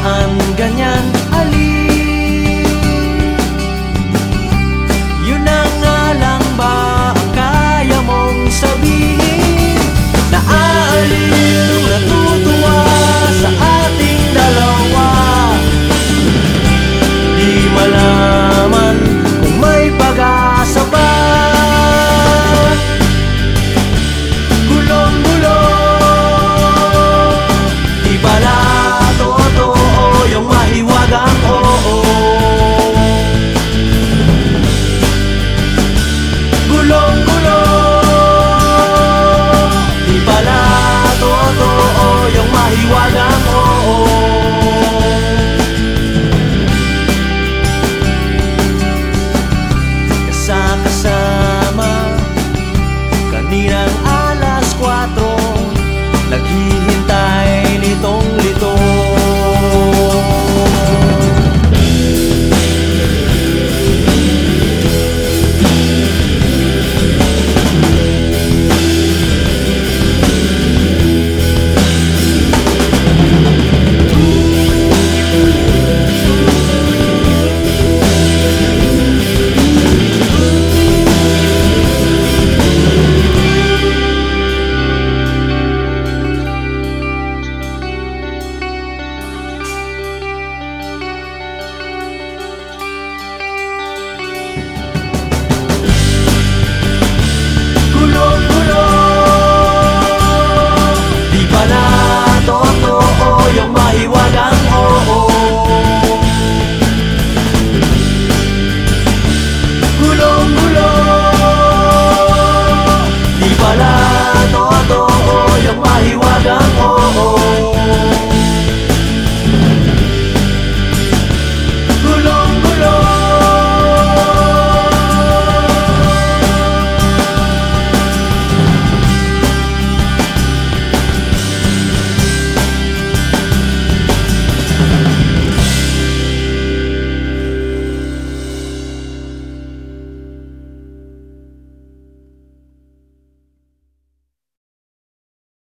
ang ganyan?